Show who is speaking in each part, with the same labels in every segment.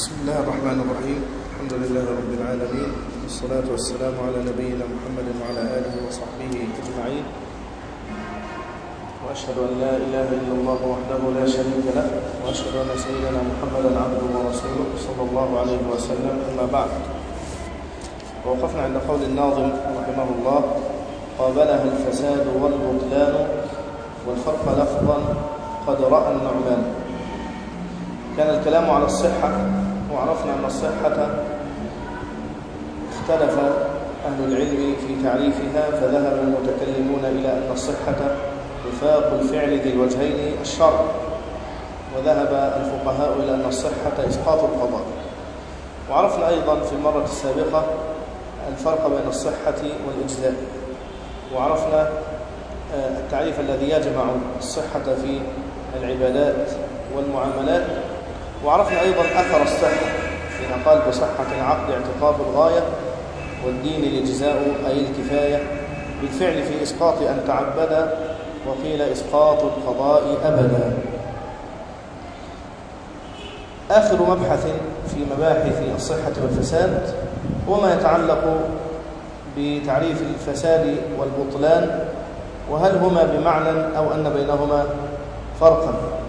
Speaker 1: بسم الله الرحمن الرحيم. الحمد لله رب العالمين. والصلاة والسلام على نبينا محمد وعلى آله وصحبه أجمعين. وأشهد أن لا إله إلا الله وحده لا شريك له. وأشهد أن سيدنا محمدا عبده ورسوله صلى الله عليه وسلم. أما بعد. ووقفنا عند قول الناظم رحمه الله. قابلها الفساد والبطلان والخلق لفظا قد رأى النعمان. كان الكلام على الصحة وعرفنا أن الصحة اختلف أهل العلم في تعريفها فذهب المتكلمون إلى أن الصحة وفاق الفعل ذي الوجهين الشرع وذهب الفقهاء إلى أن الصحة إسقاط القضاء. وعرفنا أيضا في المرة السابقة الفرق بين الصحة والإجزاء. وعرفنا التعريف الذي يجمع الصحة في العبادات والمعاملات وعرفنا أيضا أثر الصحة حين قال بصحة العقد اعتقاب الغاية والدين الإجزاء أي الكفاية بالفعل في إسقاط أن تعبد وقيل إسقاط القضاء أبدا. آخر مبحث في مباحث الصحة والفساد هو ما يتعلق بتعريف الفساد والبطلان وهل هما بمعنى أو أن بينهما فرقا.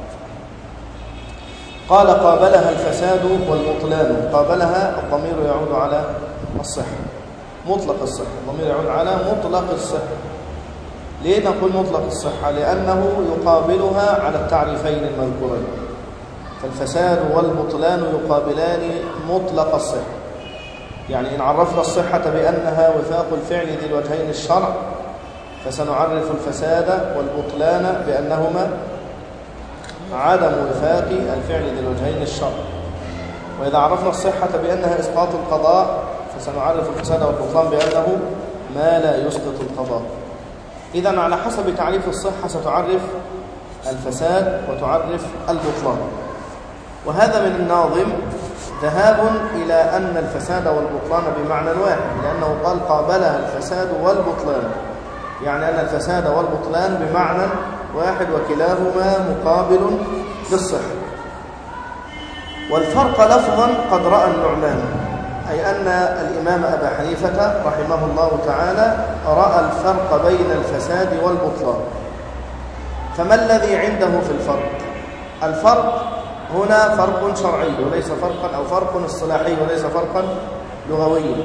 Speaker 1: قال قابلها الفساد والبطلان قابلها الضمير يعود على الصحة. مطلق الصحة. الضمير يعود على مطلق الصحة. ليه نقول مطلق الصحة؟ لأنه يقابلها على التعريفين المذكورين. فالفساد والبطلان يقابلان مطلق الصحة. يعني إن عرفنا الصحة بأنها وفاق الفعل ذي الوجهين الشرع فسنعرف الفساد والبطلان بأنهما عدم وفاق الفعل ذي الوجهين الشرع وإذا عرفنا الصحة بأنها إسقاط القضاء فسنعرف الفساد والبطلان بأنه ما لا يسقط القضاء. إذا على حسب تعريف الصحة ستعرف الفساد وتعرف البطلان وهذا من الناظم ذهاب إلى أن الفساد والبطلان بمعنى واحد لأنه قال قابلها الفساد والبطلان. يعني أن الفساد والبطلان بمعنى واحد وكلاهما مقابل للصحة والفرق لفظا قد رأى النعمان أي أن الإمام أبا حنيفة رحمه الله تعالى رأى الفرق بين الفساد والبطلان. فما الذي عنده في الفرق؟ الفرق هنا فرق شرعي وليس فرقا أو فرق اصطلاحي وليس فرقا لغويا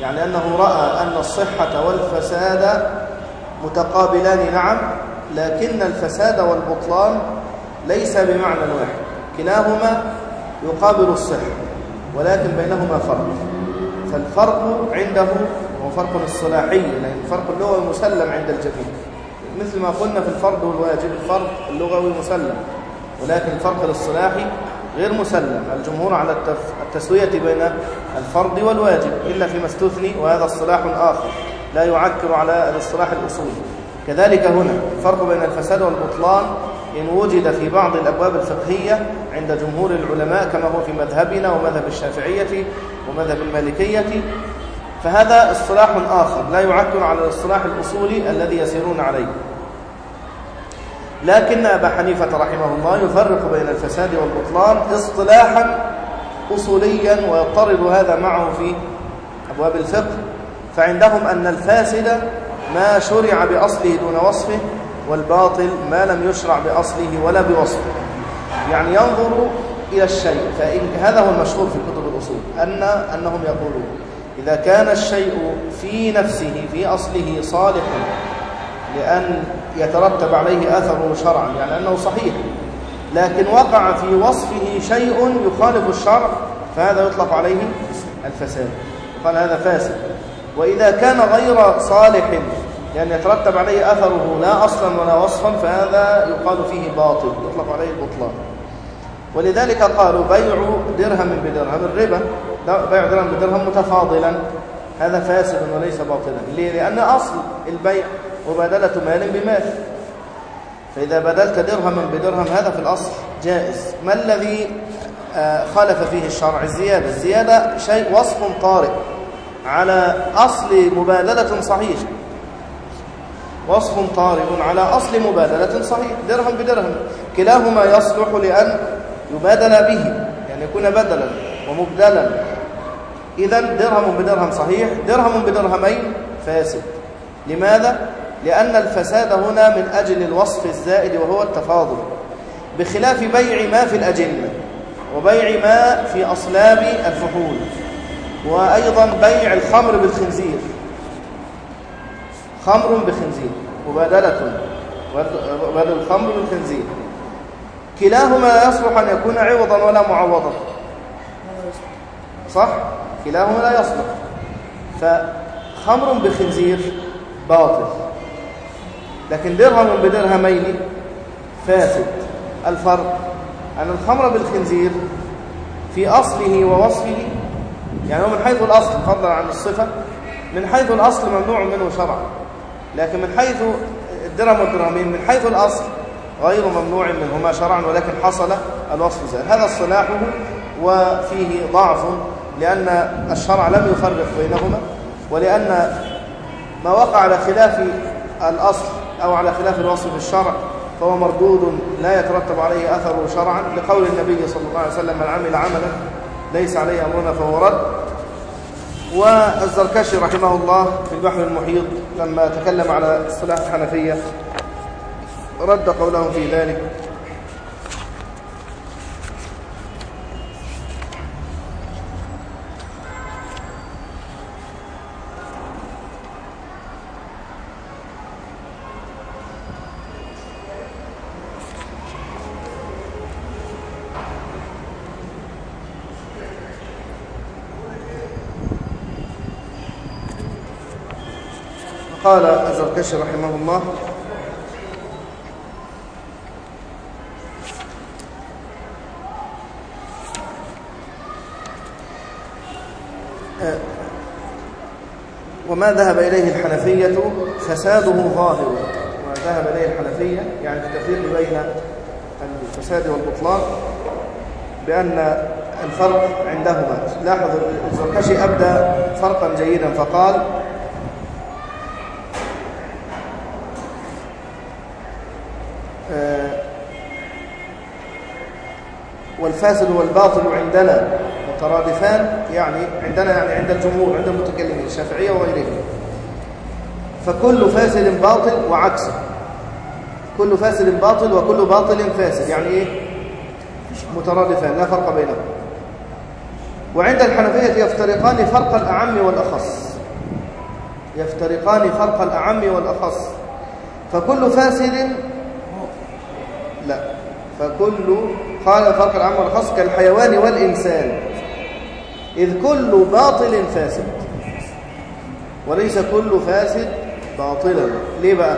Speaker 1: يعني أنه رأى أن الصحة والفساد متقابلان نعم لكن الفساد والبطلان ليس بمعنى واحد. كلاهما يقابل الصحة ولكن بينهما فرق. فالفرق عنده هو فرق اصطلاحي لأن الفرق اللغوي مسلم عند الجميع. مثل ما قلنا في الفرض والواجب الفرق اللغوي مسلم ولكن الفرق الاصطلاحي غير مسلم. الجمهور على التسوية بين الفرض والواجب إلا فيما استثني وهذا اصطلاح آخر لا يعكر على الاصطلاح الأصولي. كذلك هنا الفرق بين الفساد والبطلان إن وجد في بعض الأبواب الفقهية عند جمهور العلماء كما هو في مذهبنا ومذهب الشافعية ومذهب المالكية فهذا اصطلاح آخر لا يعكر على الاصطلاح الأصولي الذي يسيرون عليه. لكن أبا حنيفة رحمه الله يفرق بين الفساد والبطلان اصطلاحا أصوليا ويضطرد هذا معه في أبواب الفقه فعندهم أن الفاسد ما شرع بأصله دون وصفه والباطل ما لم يشرع بأصله ولا بوصفه. يعني ينظر إلى الشيء فإن هذا هو المشهور في كتب الأصول أن أنهم يقولون إذا كان الشيء في نفسه في أصله صالحا لأن يترتب عليه أثره شرعا يعني أنه صحيح. لكن وقع في وصفه شيء يخالف الشرع فهذا يطلق عليه الفساد. قال هذا فاسد. وإذا كان غير صالح لأن يترتب عليه أثره لا أصلا ولا وصفا فهذا يقال فيه باطل. يطلق عليه البطلان. ولذلك قالوا بيع درهم بدرهم. الربا بيع درهم بدرهم متفاضلا. هذا فاسد وليس باطلا. ليه؟ لأن أصل البيع مبادلة مال بمال. فإذا بدلت درهما بدرهم هذا في الأصل جائز. ما الذي خالف فيه الشرع؟ الزيادة. الزيادة شيء وصف طارئ. على أصل مبادلة صحيح. وصف طارئ على أصل مبادلة صحيح. درهم بدرهم. كلاهما يصلح لأن يبادل به يعني يكون بدلا ومبدلا. إذا درهم بدرهم صحيح درهم بدرهمين فاسد. لماذا؟ لأن الفساد هنا من أجل الوصف الزائد وهو التفاضل. بخلاف بيع ما في الأجنة وبيع ما في أصلاب الفحول وأيضا بيع الخمر بالخنزير. خمر بخنزير مبادلة. بدل الخمر بالخنزير كلاهما لا يصلح أن يكون عوضا ولا معوضا. صح؟ كلاهما لا يصلح. فخمر بخنزير باطل. لكن درهم بدرهمين فاسد. الفرق أن الخمر بالخنزير في أصله ووصفه يعني هو من حيث الأصل فضلا عن الصفة من حيث الأصل ممنوع منه شرعا. لكن من حيث الدرهم والدرهمين من حيث الأصل غير ممنوع منهما شرعا ولكن حصل الوصف زائد هذا اصطلاحه وفيه ضعف لأن الشرع لم يفرق بينهما ولأن ما وقع على خلاف الأصل أو على خلاف الوصف في الشرع فهو مردود لا يترتب عليه أثره شرعا لقول النبي صلى الله عليه وسلم من عمل عملا ليس عليه أمرنا فهو رد. والزركشي رحمه الله في البحر المحيط لما تكلم على اصطلاح الحنفية رد قولهم في ذلك قال الزركشي رحمه الله. وما ذهب إليه الحنفية فساده ظاهر. وما ذهب إليه الحنفية يعني التفريق بين الفساد والبطلان بأن الفرق عندهما. لاحظ الزركشي أبدى فرقا جيدا فقال والفاسد والباطل عندنا مترادفان يعني عندنا يعني عند الجمهور عند المتكلمين الشافعية وغيرهم. فكل فاسد باطل وعكسه. كل فاسد باطل وكل باطل فاسد يعني إيه؟ مترادفان لا فرق بينهم. وعند الحنفية يفترقان فرق الأعم والأخص. يفترقان فرق الأعم والأخص. فكل فاسد فكل قال الفرق العام والخاص كالحيوان والإنسان. إذ كل باطل فاسد. وليس كل فاسد باطلا. ليه بقى؟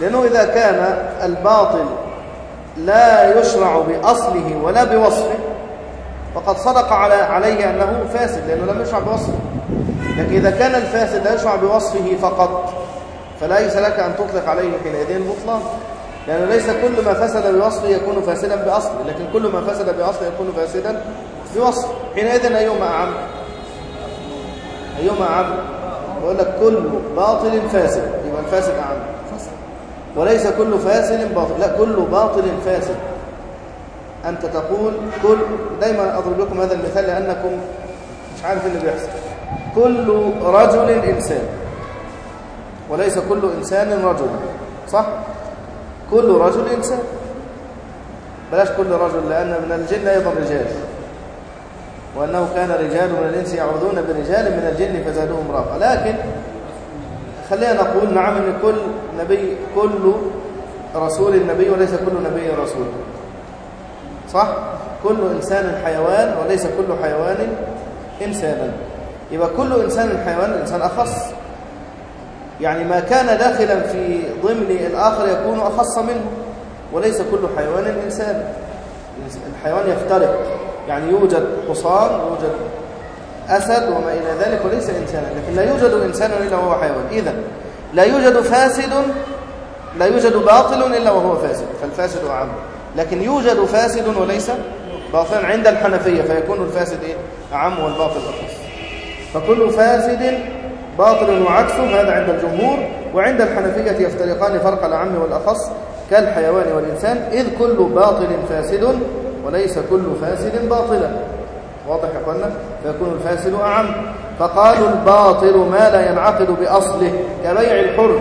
Speaker 1: لأنه إذا كان الباطل لا يشرع بأصله ولا بوصفه فقد صدق على عليه أنه فاسد لأنه لم يشرع بوصفه. لكن إذا كان الفاسد لا يشرع بوصفه فقط فليس لك أن تطلق عليه حينئذ البطلان لأنه ليس كل ما فسد بوصفه يكون فاسدا بأصله لكن كل ما فسد بأصله يكون فاسدا بوصف حينئذ أيهما أعم أيهما أعم بقول لك كل باطل فاسد يبقى الفاسد أعم. وليس كل فاسد باطل لا كل باطل فاسد. أنت تقول كل دايما أضرب لكم هذا المثال لأنكم مش عارف اللي بيحصل. كل رجل إنسان وليس كل إنسان رجل صح؟ كل رجل إنسان. بلاش كل رجل لأن من الجن أيضا رجال. وأنه كان رجال من الإنس يعوذون برجال من الجن فزادوهم رهقا لكن خلينا نقول نعم أن كل نبي كل رسول نبي وليس كل نبي رسول. صح؟ كل إنسان حيوان وليس كل حيوان إنسانا يبقى كل إنسان حيوان إنسان أخص. يعني ما كان داخلا في ضمن الآخر يكون أخص منه وليس كل حيوان إنسان. الحيوان يفترق يعني يوجد حصان يوجد أسد وما إلى ذلك وليس إنسانا لكن لا يوجد إنسان إلا وهو حيوان. إذا لا يوجد فاسد لا يوجد باطل إلا وهو فاسد فالفاسد أعم. لكن يوجد فاسد وليس باطلا عند الحنفية فيكون الفاسد إيه؟ أعم والباطل أخص. فكل فاسد باطل وعكسه هذا عند الجمهور وعند الحنفية يفترقان فرق الأعم والأخص كالحيوان والإنسان إذ كل باطل فاسد وليس كل فاسد باطلا. واضح يا أخوانا؟ فيكون الفاسد أعم. فقالوا الباطل ما لا ينعقد بأصله كبيع الحر.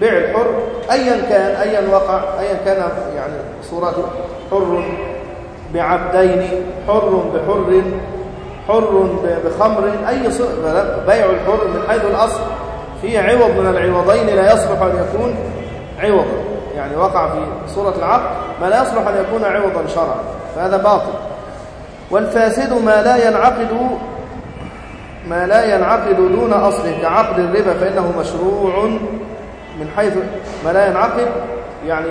Speaker 1: بيع الحر أيا كان أيا وقع أيا كان يعني صورته حر بعبدين حر بحر حر بخمر أي بيع الحر من حيث الأصل. فيه عوض من العوضين لا يصلح أن يكون عوضا. يعني وقع في صورة العقد ما لا يصلح أن يكون عوضا شرعا. فهذا باطل. والفاسد ما لا ينعقد ما لا ينعقد دون أصله كعقد الربا فإنه مشروع من حيث ما لا ينعقد. يعني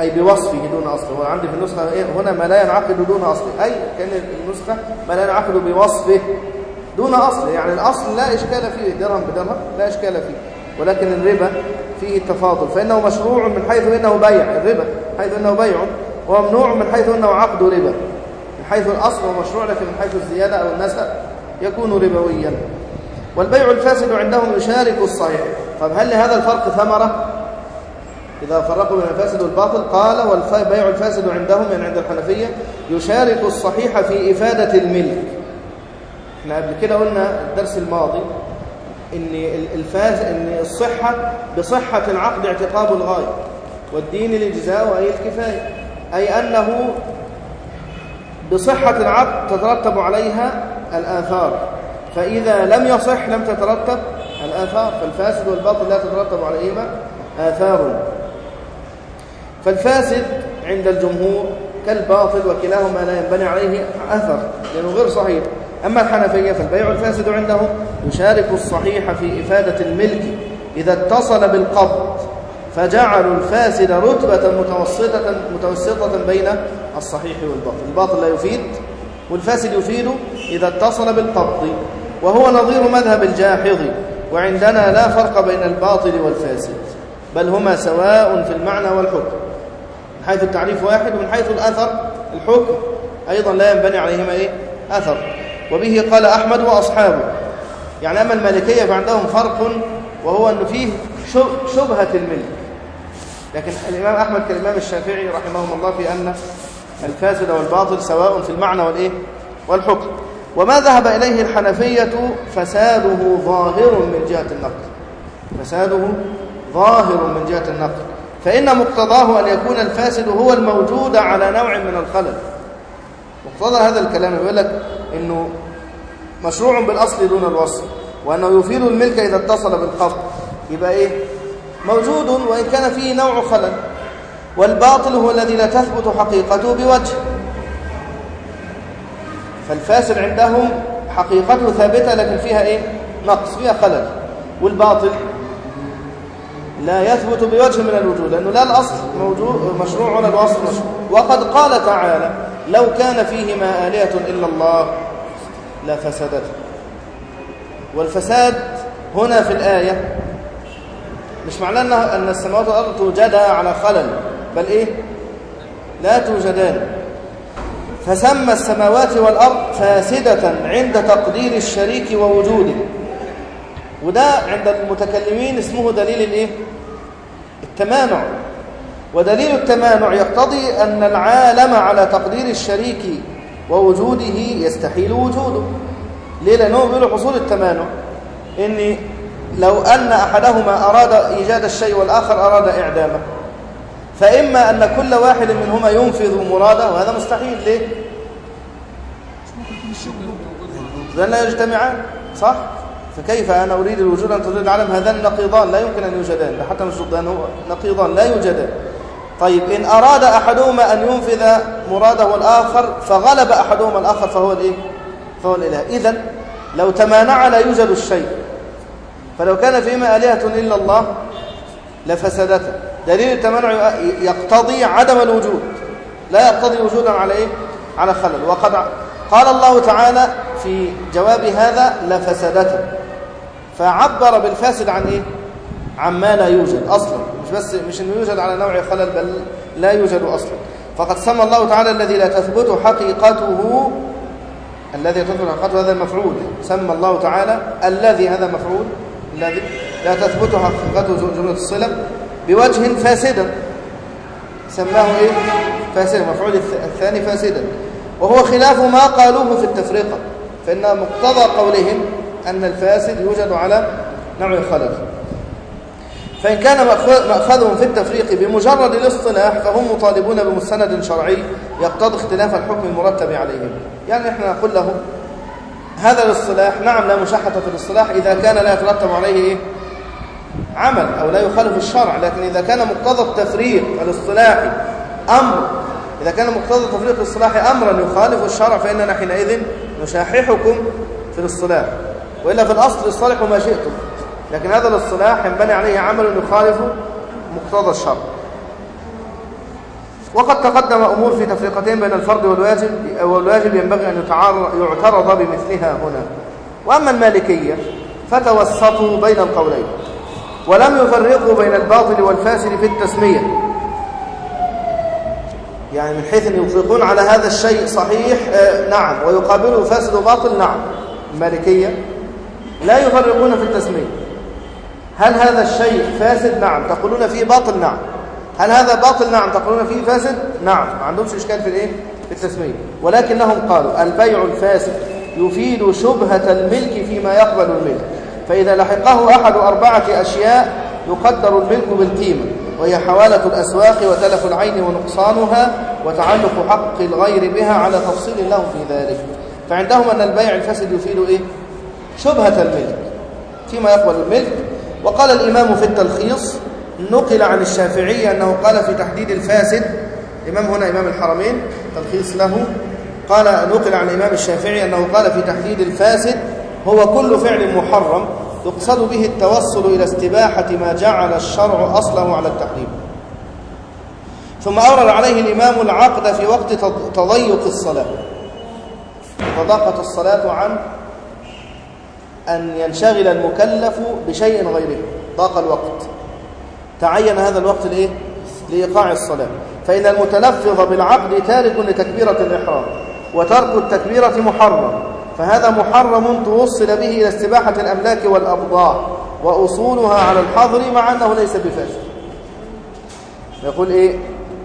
Speaker 1: أي بوصفه دون أصله. وعندي في النسخة إيه؟ هنا ما لا ينعقد دون أصله. أي كأن النسخة ما لا ينعقد بوصفه دون أصله. يعني الأصل لا إشكال فيه. درهم بدرهم لا إشكال فيه. ولكن الربا فيه التفاضل فإنه مشروع من حيث إنه بيع. الربا حيث إنه بيع وممنوع من حيث إنه عقد ربا. من حيث الأصل هو مشروع لكن من حيث الزيادة أو النسب يكون ربويا. والبيع الفاسد عندهم يشارك الصحيح. طب هل لهذا الفرق ثمرة؟ إذا فرقوا بين الفاسد والباطل قال والبيع الفاسد عندهم يعني عند الحنفية يشارك الصحيح في إفادة الملك. إحنا قبل كده قلنا الدرس الماضي إن الفاز إن الصحة بصحة العقد اعتقاب الغاية والدين الإجزاء أي الكفاية أي أنه بصحة العقد تترتب عليها الآثار فإذا لم يصح لم تترتب الآثار فالفاسد والباطل لا تترتب عليهما آثار. فالفاسد عند الجمهور كالباطل وكلاهما لا ينبني عليه أثر لأنه غير صحيح. أما الحنفية فالبيع الفاسد عندهم يشارك الصحيح في إفادة الملك إذا اتصل بالقبض فجعلوا الفاسد رتبة متوسطة, متوسطة بين الصحيح والباطل. الباطل لا يفيد والفاسد يفيد إذا اتصل بالقبض وهو نظير مذهب الجاحظ وعندنا لا فرق بين الباطل والفاسد بل هما سواء في المعنى والحكم. من حيث التعريف واحد ومن حيث الأثر الحكم. أيضا لا ينبني عليهما إيه؟ أثر. وبه قال أحمد وأصحابه. يعني أما المالكية فعندهم فرق وهو أنه فيه شبهة الملك. لكن الإمام أحمد كالإمام الشافعي رحمهم الله في أن الفاسد والباطل سواء في المعنى والإيه؟ والحكم. وما ذهب إليه الحنفية فساده ظاهر من جهة النقل فساده ظاهر من جهة النقل فإن مقتضاه أن يكون الفاسد هو الموجود على نوع من الخلل. مقتضى هذا الكلام يقول لك إنه مشروع بالأصل دون الوصف وأنه يفيد الملك إذا اتصل بالقبض يبقى إيه؟ موجود وإن كان فيه نوع خلل. والباطل هو الذي لا تثبت حقيقته بوجه. فالفاسد عندهم حقيقته ثابتة لكن فيها إيه؟ نقص فيها خلل. والباطل لا يثبت بوجه من الوجود لأنه لا الأصل موجود مشروع ولا الوصف مشروع. وقد قال تعالى لو كان فيهما آلهة إلا الله لفسدت. والفساد هنا في الآية مش معناه أن السماوات والأرض توجدا على خلل بل إيه؟ لا توجدان. فسمى السماوات والأرض فاسدة عند تقدير الشريك ووجوده. وده عند المتكلمين اسمه دليل الإيه؟ التمانع ودليل التمانع يقتضي أن العالم على تقدير الشريك ووجوده يستحيل وجوده. ليه؟ لأنه بيقولوا حصول التمانع. إن لو أن أحدهما أراد إيجاد الشيء والآخر أراد إعدامه. فإما أن كل واحد منهما ينفذ مراده وهذا مستحيل. ليه؟ لأن لا يجتمعان صح؟ فكيف أنا أريد الوجود أن تريد العالم؟ هذان نقيضان لا يمكن أن يوجدان حتى مش ضدان هو نقيضان لا يوجدان طيب إن أراد أحدهما أن ينفذ مراده الآخر فغلب أحدهما الآخر فهو الإيه؟ فهو الإله. إذن لو تمانع لا يوجد الشيء. فلو كان فيما آلهة إلا الله لفسدته. دليل التمانع يقتضي عدم الوجود. لا يقتضي وجودا على إيه؟ على خلل. وقد قال الله تعالى في جواب هذا لفسدته. فعبر بالفاسد عن إيه؟ عما لا يوجد أصلا. مش بس مش إنه يوجد على نوع خلل بل لا يوجد أصلا. فقد سمى الله تعالى الذي لا تثبت حقيقته الذي تثبت حقيقته هذا المفعول. سمى الله تعالى الذي هذا مفعول الذي لا تثبت حقيقته جملة الصلة بوجه فاسدا سماه إيه؟ فاسدا مفعول الثاني فاسدا. وهو خلاف ما قالوه في التفرقة فإن مقتضى قولهم أن الفاسد يوجد على نوع خلل فإن كان مأخذهم في التفريق بمجرد الاصطلاح فهم مطالبون بمستند شرعي يقتضي اختلاف الحكم المرتب عليهم يعني إحنا نقول له هذا الاصطلاح نعم لا مشاحة في الاصطلاح إذا كان لا يترتب عليه إيه؟ عمل أو لا يخالف الشرع لكن إذا كان مقتضى التفريق الاصطلاحي أمر إذا كان مقتضى التفريق الاصطلاحي أمرا يخالف الشرع فإننا حينئذ نشاححكم في الاصطلاح وإلا في الأصل اصطلحوا ما شئتم. لكن هذا الاصطلاح ينبني عليه عمل يخالف مقتضى الشرع. وقد تقدم أمور في تفريقتين بين الفرض والواجب والواجب ينبغي أن يعترض بمثلها هنا. وأما المالكية فتوسطوا بين القولين ولم يفرقوا بين الباطل والفاسد في التسمية. يعني من حيث أن يطلقون على هذا الشيء صحيح آه نعم. ويقابله فاسد وباطل نعم. المالكية لا يفرقون في التسمية. هل هذا الشيء فاسد؟ نعم. تقولون فيه باطل؟ نعم. هل هذا باطل؟ نعم. تقولون فيه فاسد؟ نعم. ما عندهمش إشكال في الإيه؟ في التسمية. ولكنهم قالوا البيع الفاسد يفيد شبهة الملك فيما يقبل الملك. فإذا لحقه أحد أربعة أشياء يقدر الملك بالقيمة. وهي حوالة الأسواق وتلف العين ونقصانها وتعلق حق الغير بها على تفصيل لهم في ذلك. فعندهم أن البيع الفاسد يفيد إيه؟ شبهة الملك فيما يقبل الملك. وقال الإمام في التلخيص نقل عن الشافعي أنه قال في تحديد الفاسد الإمام هنا إمام الحرمين تلخيص له. قال نقل عن الإمام الشافعي أنه قال في تحديد الفاسد هو كل فعل محرم يقصد به التوصل إلى استباحة ما جعل الشرع أصله على التحريم. ثم أورد عليه الإمام العقد في وقت تضيق الصلاة. تضاقت الصلاة عن أن ينشغل المكلف بشيء غيره. ضاق الوقت. تعين هذا الوقت لإيه؟ لإيقاع الصلاة. فإن المتلفظ بالعقد تارك لتكبيرة الإحرام وترك التكبيرة محرم. فهذا محرم توصل به إلى استباحة الأملاك والابضاع وأصولها على الحظر مع أنه ليس بفاسد. يقول إيه؟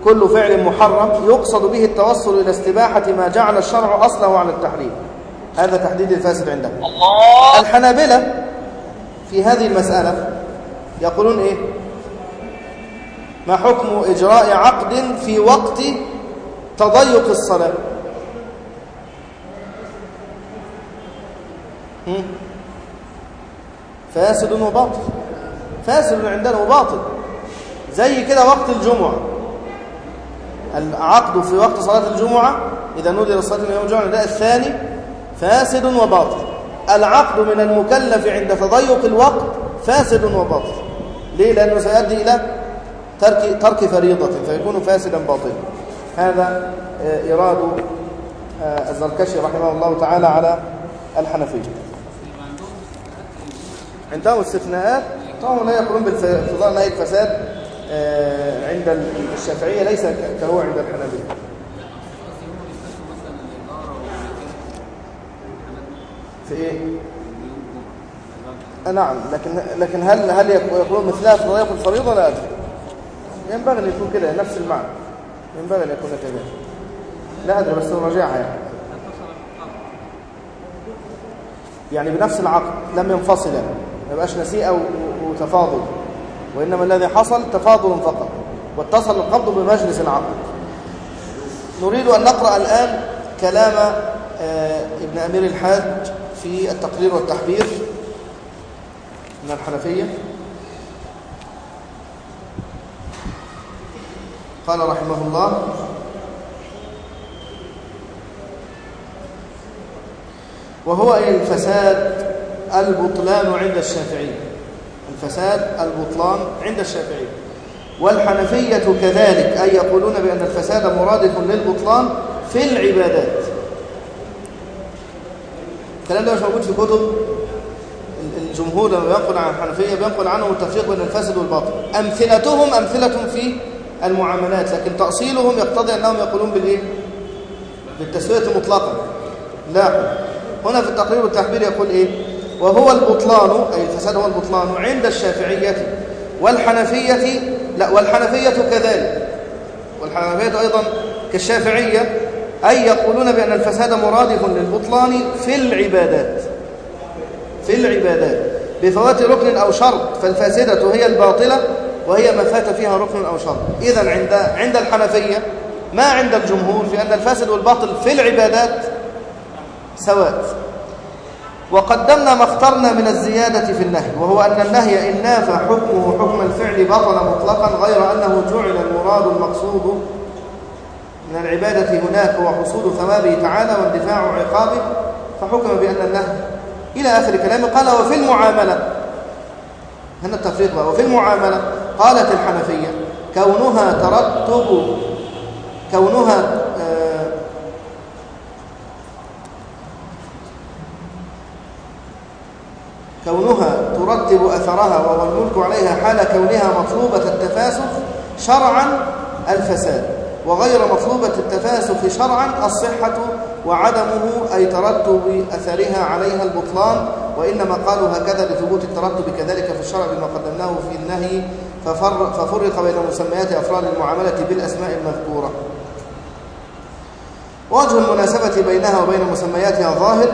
Speaker 1: كل فعل محرم يقصد به التوصل إلى استباحة ما جعل الشرع أصله على التحريم. هذا تحديد الفاسد عندهم الحنابلة في هذه المسألة يقولون إيه؟ ما حكم إجراء عقد في وقت تضيق الصلاة؟ فاسد وباطل. فاسد عندنا وباطل. زي كده وقت الجمعة. العقد في وقت صلاة الجمعة إذا نودي للصلاة من يوم الجمعة النداء الثاني فاسد وباطل. العقد من المكلف عند تضيق الوقت فاسد وباطل. ليه؟ لأنه سيؤدي إلى ترك, ترك فريضة فيكون فاسدا باطلا. هذا إراد الزركشي رحمه الله تعالى على الحنفية. عندهم استثناءات؟ طبعا لا يقولون بالفضاء نهي الفساد عند الشافعية ليس كهو عند الحنابلة في إيه؟ نعم لكن لكن هل هل يقولون مثلها في ضيق الفريضه لا أدري. ينبغي أن يكون كده نفس المعنى. ينبغي أن يكون كذلك لا أدري بس نراجعها يعني. يعني بنفس العقد لم ينفصلا. ما يبقاش نسيئة وتفاضل. وإنما الذي حصل تفاضل فقط. واتصل القبض بمجلس العقد نريد أن نقرأ الآن كلام ابن أمير الحاج في التقرير والتحبير من الحنفية. قال رحمه الله وهو الفساد البطلان عند الشافعي. الفساد البطلان عند الشافعي. والحنفية كذلك أي يقولون بأن الفساد مرادف للبطلان في العبادات. الكلام ده مش موجود في كتب الجمهور لما بينقل عن الحنفية بينقل عنهم التفريق بين الفاسد والباطل. أمثلتهم أمثلة في المعاملات لكن تأصيلهم يقتضي أنهم يقولون بالإيه؟ بالتسوية مطلقا. لا. هنا في التقرير والتحبير يقول إيه؟ وهو البطلان أي الفساد هو البطلان عند الشافعية والحنفية لا والحنفية كذلك. والحنفية أيضا كالشافعية أي يقولون بأن الفساد مرادف للبطلان في العبادات. في العبادات. بفوات ركن أو شرط فالفاسدة هي الباطلة وهي ما فات فيها ركن أو شرط. إذا عند عند الحنفية ما عند الجمهور في أن الفاسد والباطل في العبادات سواء. وقدمنا ما اخترنا من الزيادة في النهي وهو أن النهي إن نافى حكمه حكم الفعل بطل مطلقا غير أنه جعل المراد المقصود من العبادة هناك هو حصول ثوابه تعالى واندفاع عقابه فحكم بأن النهي إلى آخر كلامه قال وفي المعاملة. هنا التفريق بقى وفي المعاملة. قالت الحنفية كونها ترتب كونها آه كونها ترتب أثرها وهو الملك عليها حال كونها مطلوبة التفاسخ شرعا الفساد. وغير مطلوبة التفاسخ شرعا الصحة وعدمه أي ترتب أثرها عليها البطلان وإنما قالوا هكذا لثبوت الترتب كذلك في الشرع بما قدمناه في النهي ففرق, ففرق بين مسميات أفراد المعاملة بالأسماء المذكورة. وجه المناسبة بينها وبين مسمياتها ظاهر.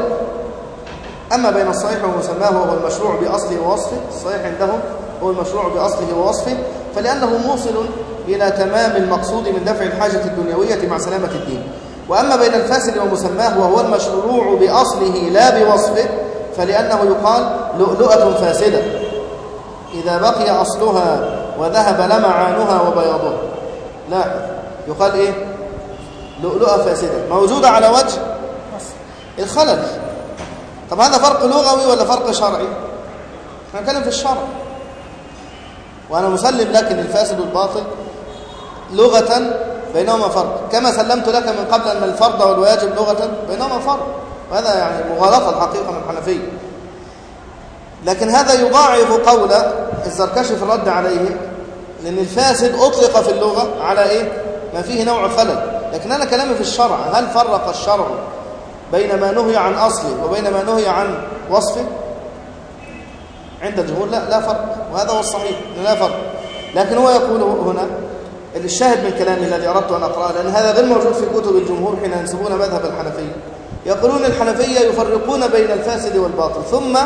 Speaker 1: أما بين الصحيح ومسماه وهو المشروع بأصله ووصفه الصحيح عندهم هو المشروع بأصله ووصفه فلأنه موصل إلى تمام المقصود من دفع الحاجة الدنيوية مع سلامة الدين. وأما بين الفاسد ومسماه وهو المشروع بأصله لا بوصفه فلأنه يقال لؤلؤة فاسدة. إذا بقي أصلها وذهب لمعانها وبياضها. لا يقال إيه؟ لؤلؤة فاسدة. موجودة على وجه الخلل. طب هذا فرق لغوي ولا فرق شرعي؟ إحنا نتكلم في الشرع. وأنا مسلم لك ان الفاسد والباطل لغة بينهما فرق. كما سلمت لك من قبل أن الفرض والواجب لغة بينهما فرق. وهذا يعني مغالطة الحقيقة من الحنفية. لكن هذا يضاعف قول الزركشي في الرد عليه لأن الفاسد أطلق في اللغة على إيه؟ ما فيه نوع خلل. لكن أنا كلامي في الشرع. هل فرق الشرع بين ما نهي عن أصله وبين ما نهي عن وصفه؟ عند الجمهور لا لا فرق. وهذا هو الصحيح. لا فرق. لكن هو يقول هنا الشاهد من كلامي الذي أردت أن أقرأه لأن هذا غير موجود في كتب الجمهور حين ينسبون مذهب الحنفية يقولون الحنفية يفرقون بين الفاسد والباطل ثم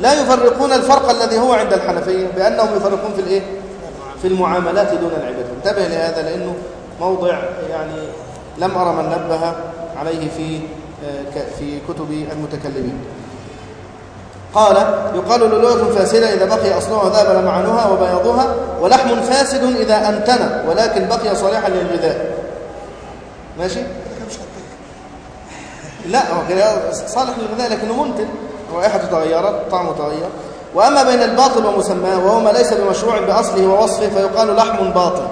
Speaker 1: لا يفرقون الفرق الذي هو عند الحنفية بأنهم يفرقون في الإيه؟ في المعاملات دون العبادة. انتبه لهذا لأنه موضع يعني لم أرى من نبه عليه في في كتب المتكلمين. قال يقال لؤلؤة فاسدة إذا بقي أصلها ذاب لمعنها وبياضها ولحم فاسد إذا أنتن ولكن بقي صالحا للغذاء. ماشي؟ لا هو صالح للغذاء لكنه منتن رائحته تغيرت طعمه تغير. وأما بين الباطل ومسماه وهو ما ليس بمشروع بأصله ووصفه فيقال لحم باطل.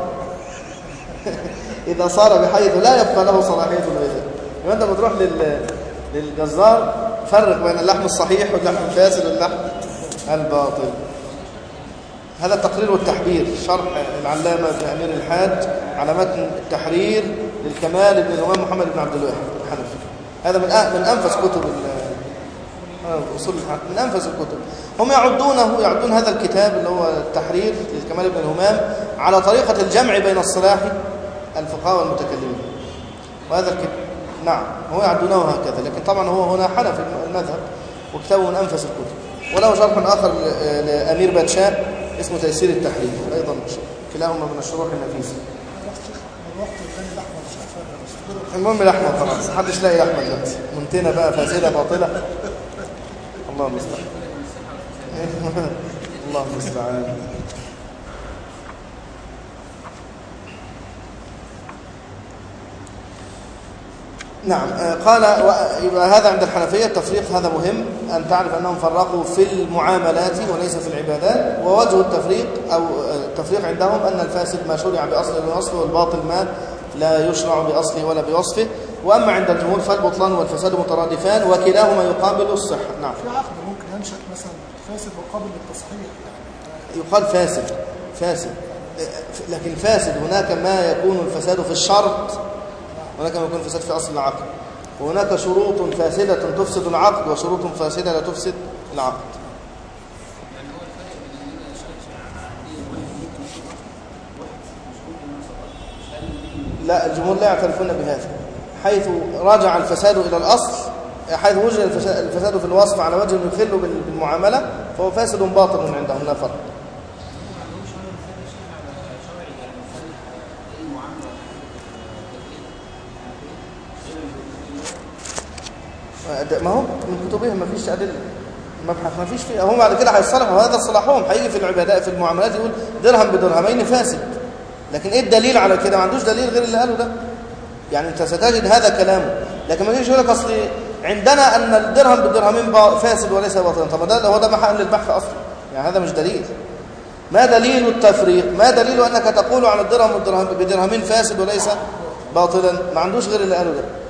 Speaker 1: إذا صار بحيث لا يبقى له صلاحية الغذاء. يبقى أنت بتروح لل... للجزار؟ فرق بين اللحم الصحيح واللحم الفاسد واللحم الباطل. هذا التقرير والتحبير شرح العلامة أمير الحاج على متن التحرير للكمال بن الإمام محمد بن عبد الواحد الحنفي. هذا من من أنفس كتب أصول من أنفس الكتب. هم يعدونه يعدون هذا الكتاب اللي هو التحرير للكمال بن الهمام على طريقة الجمع بين الصلاح الفقهاء والمتكلمين. وهذا الكتاب نعم هو يعدونه هكذا لكن طبعا هو هنا حنفي المذهب وكتابه من أنفس الكتب. وله شرح آخر لأمير باتشاء اسمه تيسير التحرير أيضا كلاهما من الشروح النفيسة. المهم الأحمد خلاص محدش لاقي أحمد دلوقتي. منتنة بقى فاسدة باطلة. الله المستعان الله المستعان نعم. قال يبقى هذا عند الحنفية التفريق هذا مهم أن تعرف أنهم فرقوا في المعاملات وليس في العبادات. ووجه التفريق أو التفريق عندهم أن الفاسد ما شرع بأصله ووصفه والباطل ما لا يشرع بأصله ولا بوصفه. وأما عند الجمهور فالبطلان والفساد مترادفان وكلاهما يقابل الصحة. نعم.
Speaker 2: في عقد ممكن ينشأ مثلا فاسد مقابل للتصحيح يعني
Speaker 1: يقال فاسد فاسد. لكن فاسد هناك ما يكون الفساد في الشرط. هناك ما يكون الفساد في أصل العقد. وهناك شروط فاسدة تفسد العقد وشروط فاسدة لا تفسد العقد. لا الجمهور لا يعترفون بهذا. حيث رجع الفساد إلى الأصل حيث وجد الفساد في الوصف على وجه يخل بالمعاملة فهو فاسد باطل عندهم لا فرق. ما هو من كتبهم ما فيش أدلة مبحث ما فيش فيه. هم بعد كده هيصلحوا هذا صلاحهم. هيجي في العبادات في المعاملات يقول درهم بدرهمين فاسد. لكن إيه الدليل على كده؟ ما عندوش دليل غير اللي قاله ده. يعني أنت ستجد هذا كلامه. لكن ما يجيش يقول لك أصل عندنا أن الدرهم بالدرهمين فاسد وليس باطلا طب ده هو ده محل البحث أصلا. يعني هذا مش دليل. ما دليل التفريق؟ ما دليل أنك تقول على الدرهم بدرهمين فاسد وليس باطلا. ما عندوش غير اللي قاله ده.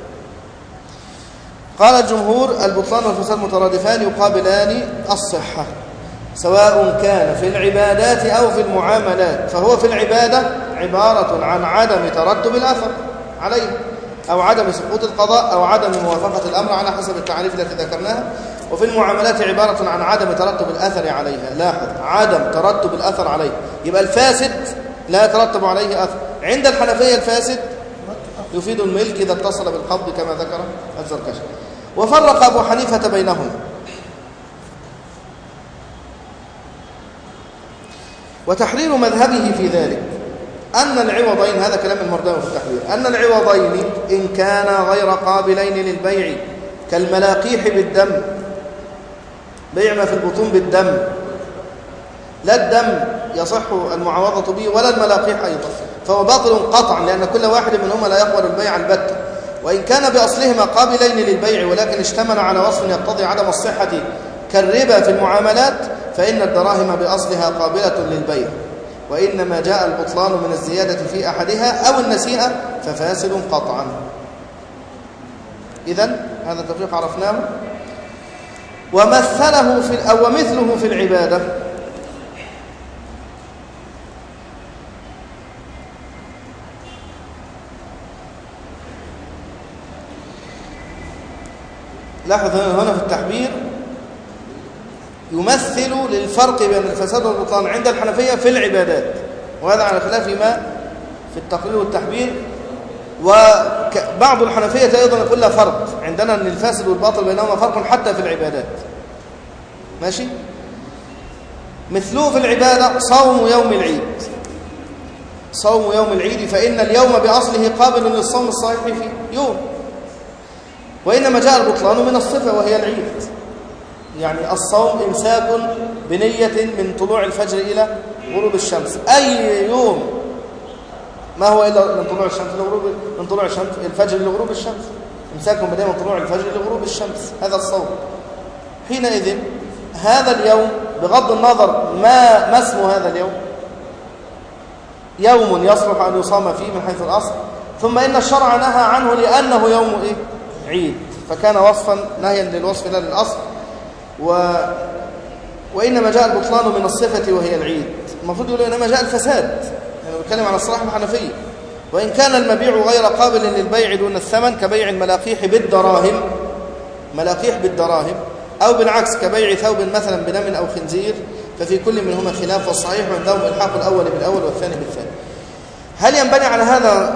Speaker 1: قال الجمهور البطلان والفساد مترادفان يقابلان الصحة سواء كان في العبادات أو في المعاملات فهو في العبادة عبارة عن عدم ترتب الأثر عليه أو عدم سقوط القضاء أو عدم موافقة الأمر على حسب التعريف التي ذكرناها وفي المعاملات عبارة عن عدم ترتب الأثر عليها. لاحظ عدم ترتب الأثر عليه. يبقى الفاسد لا يترتب عليه أثر. عند الحنفية الفاسد يفيد الملك إذا اتصل بالقبض كما ذكر الزركشي. وفرق أبو حنيفة بينهما. وتحرير مذهبه في ذلك أن العوضين هذا كلام المرداوي في التحرير أن العوضين إن كانا غير قابلين للبيع كالملاقيح بالدم بيع ما في البطون بالدم لا الدم يصح المعاوضة به ولا الملاقيح أيضا. فهو باطل قطعا لأن كل واحد منهما لا يقبل البيع البتة وإن كان بأصلهما قابلين للبيع ولكن اشتمل على وصف يقتضي عدم الصحة كالربا في المعاملات فإن الدراهم بأصلها قابلة للبيع. وإنما جاء البطلان من الزيادة في أحدها أو النسيئة ففاسد قطعا. إذن هذا التفريق عرفناه. ومثله في أو مثله في العبادة. لاحظ هنا في التحبير يمثل للفرق بين الفساد والبطلان عند الحنفية في العبادات. وهذا على خلاف ما في التقرير والتحبير وبعض الحنفية أيضا يقول لها فرق. عندنا أن الفاسد والباطل بينهما فرق حتى في العبادات. ماشي؟ مثله في العبادة صوم يوم العيد. صوم يوم العيد فإن اليوم بأصله قابل للصوم الصحيح فيه يوم. وإنما جاء البطلان من الصفة وهي العيد. يعني الصوم إمساك بنية من طلوع الفجر إلى غروب الشمس. أي يوم؟ ما هو إلا من طلوع الشمس لغروب من طلوع الشمس الفجر لغروب الشمس. إمساك بنية من طلوع الفجر لغروب الشمس. هذا الصوم. حينئذ هذا اليوم بغض النظر ما ما اسم هذا اليوم. يوم يصلح أن يصام فيه من حيث الأصل. ثم إن الشرع نهى عنه لأنه يوم إيه؟ عيد. فكان وصفا نهيا للوصف لا للأصل. و وإنما جاء البطلان من الصفة وهي العيد. المفروض يقول إنما جاء الفساد. يعني بيتكلم عن الصلاح الحنفية وإن كان المبيع غير قابل للبيع دون الثمن كبيع الملاقيح بالدراهم ملاقيح بالدراهم أو بالعكس كبيع ثوب مثلا بدم أو خنزير ففي كل منهما خلاف والصحيح عندهم الحاق الأول بالأول والثاني بالثاني. هل ينبني على هذا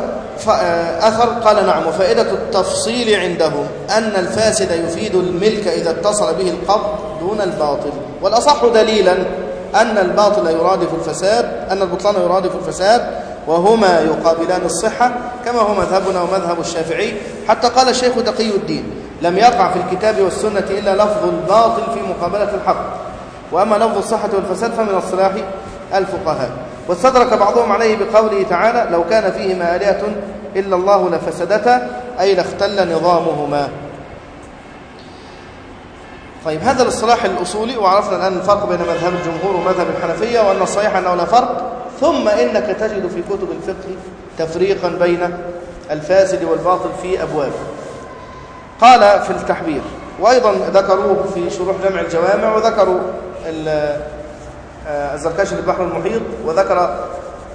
Speaker 1: أثر قال نعم وفائدة التفصيل عندهم أن الفاسد يفيد الملك إذا اتصل به القبض دون الباطل. والأصح دليلا أن الباطل يرادف الفساد أن البطلان يرادف الفساد وهما يقابلان الصحة كما هو مذهبنا ومذهب الشافعي. حتى قال الشيخ تقي الدين لم يقع في الكتاب والسنة إلا لفظ الباطل في مقابلة الحق. وأما لفظ الصحة والفساد فمن الصلاح الفقهاء. واستدرك بعضهم عليه بقوله تعالى لو كان فيهما آلهة إلا الله لفسدتا أي لاختل نظامهما. طيب هذا الاصطلاح الأصولي وعرفنا الآن الفرق بين مذهب الجمهور ومذهب الحنفية وأن الصحيح أنه لا فرق. ثم إنك تجد في كتب الفقه تفريقا بين الفاسد والباطل في أبواب. قال في التحبير وأيضا ذكروه في شروح جمع الجوامع وذكروا الزركشي في البحر المحيط وذكر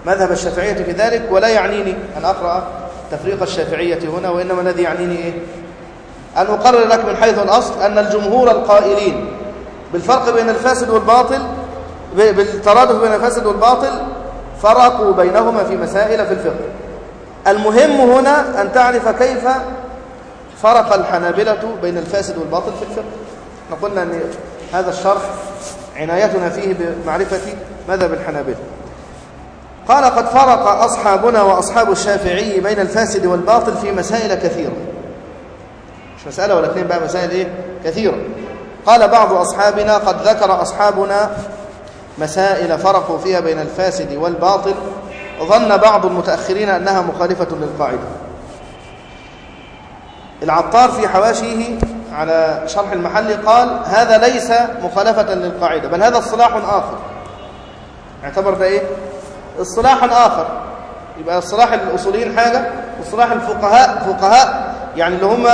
Speaker 1: مذهب الشافعية في ذلك ولا يعنيني أن أقرأ تفريق الشافعية هنا وإنما الذي يعنيني إيه؟ أن أقرر لك من حيث الأصل أن الجمهور القائلين بالفرق بين الفاسد والباطل بالترادف بين الفاسد والباطل فرقوا بينهما في مسائل في الفقه المهم هنا أن تعرف كيف فرق الحنابلة بين الفاسد والباطل في الفقه إحنا قلنا أن هذا الشرح عنايتنا فيه بمعرفة مذهب الحنابلة. قال قد فرق أصحابنا وأصحاب الشافعي بين الفاسد والباطل في مسائل كثيرة. مش مسألة ولا اثنين بقى مسائل إيه؟ كثيرة. قال بعض أصحابنا قد ذكر أصحابنا مسائل فرقوا فيها بين الفاسد والباطل ظن بعض المتأخرين أنها مخالفة للقاعدة. العطار في حواشيه على شرح المحل قال هذا ليس مخالفة للقاعدة بل هذا اصطلاح آخر. اعتبر ده إيه؟ اصطلاح آخر. يبقى اصطلاح الأصوليين حاجة واصطلاح الفقهاء فقهاء يعني اللي هم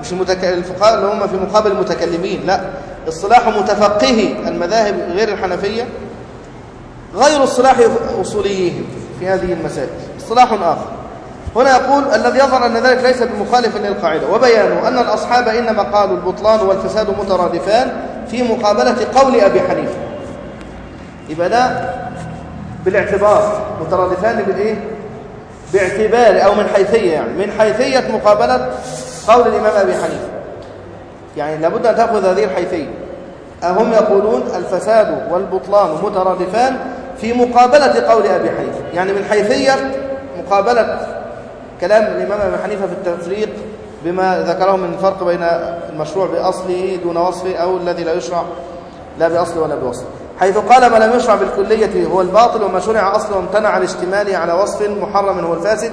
Speaker 1: مش المتك... الفقهاء اللي هم في مقابل المتكلمين لا. اصطلاح متفقهي المذاهب غير الحنفية غير اصطلاح أصوليهم في هذه المسائل. اصطلاح آخر. هنا يقول الذي يظهر أن ذلك ليس بمخالف للقاعدة وبيانه أن الأصحاب إنما قالوا البطلان والفساد مترادفان في مقابلة قول أبي حنيفة. يبقى ده بالاعتبار مترادفان بالإيه؟ باعتبار أو من حيثية يعني من حيثية مقابلة قول الإمام أبي حنيفة. يعني لابد أن تأخذ هذه الحيثية. أهم يقولون الفساد والبطلان مترادفان في مقابلة قول أبي حنيفة. يعني من حيثية مقابلة كلام الإمام أبي حنيفة في التفريق بما ذكره من الفرق بين المشروع بأصله دون وصفه أو الذي لا يشرع لا بأصله ولا بوصفه حيث قال ما لم يشرع بالكلية هو الباطل وما شرع أصله وامتنع الاشتمال على وصف محرم هو الفاسد.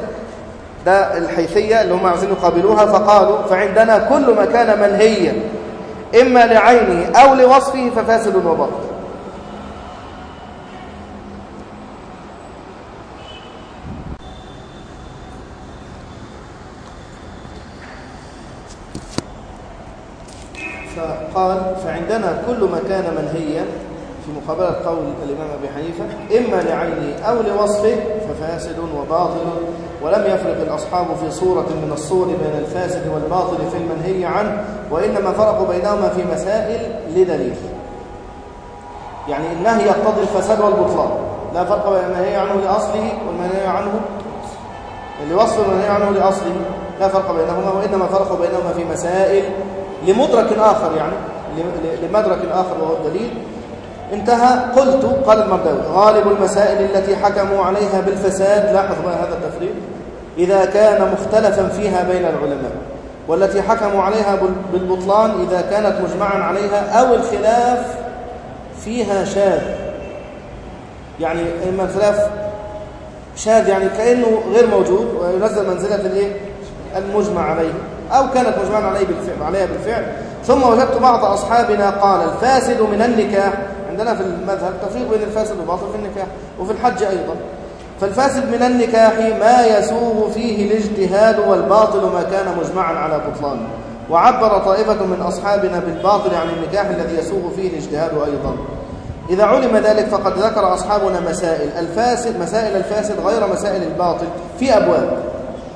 Speaker 1: ده الحيثية اللي هم عايزين يقابلوها. فقالوا فعندنا كل ما كان منهيا إما لعينه أو لوصفه ففاسد وباطل. فقال فعندنا كل ما كان منهيا في مقابلة قول الإمام أبي حنيفة إما لعينه أو لوصفه ففاسد وباطل ولم يفرق الأصحاب في صورة من الصور بين الفاسد والباطل في المنهي عنه وإنما فرقوا بينهما في مسائل لدليل. يعني النهي يقتضي الفساد والبطلان. لا فرق بين المنهي عنه لأصله والمنهي عنه لوصف المنهي عنه لأصله. لا فرق بينهما وإنما فرق بينهما في مسائل لمدرك آخر يعني. لمدرك آخر وهو الدليل. انتهى. قلت قال المرداوي غالب المسائل التي حكموا عليها بالفساد لاحظ بقى هذا التفريق إذا كان مختلفا فيها بين العلماء والتي حكموا عليها بالبطلان إذا كانت مجمعا عليها أو الخلاف فيها شاذ. يعني إما الخلاف شاذ يعني كأنه غير موجود وينزل منزلة الايه المجمع عليه أو كانت مجمعا عليه بالفعل عليها بالفعل. ثم وجدت بعض أصحابنا قال الفاسد من النكاح. عندنا في المذهب تفريق بين الفاسد والباطل في النكاح وفي الحج أيضا. فالفاسد من النكاح ما يسوغ فيه الاجتهاد والباطل ما كان مجمعا على بطلانه وعبر طائفة من أصحابنا بالباطل عن النكاح الذي يسوغ فيه الاجتهاد أيضا. إذا علم ذلك فقد ذكر أصحابنا مسائل. الفاسد مسائل الفاسد غير مسائل الباطل في أبواب.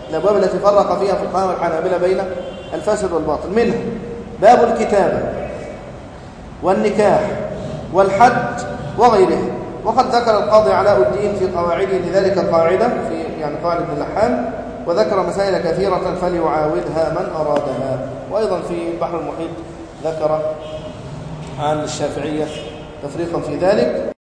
Speaker 1: الأبواب التي فرق فيها فقهاء الحنابلة بين الفاسد والباطل. منها باب الكتابة والنكاح والحج وغيره. وقد ذكر القاضي علاء الدين في قواعده لذلك قاعدة في يعني قاعدة اللحام وذكر مسائل كثيرة فليعاودها من أرادها. وأيضا في البحر المحيط ذكر عن الشافعية تفريقا في ذلك.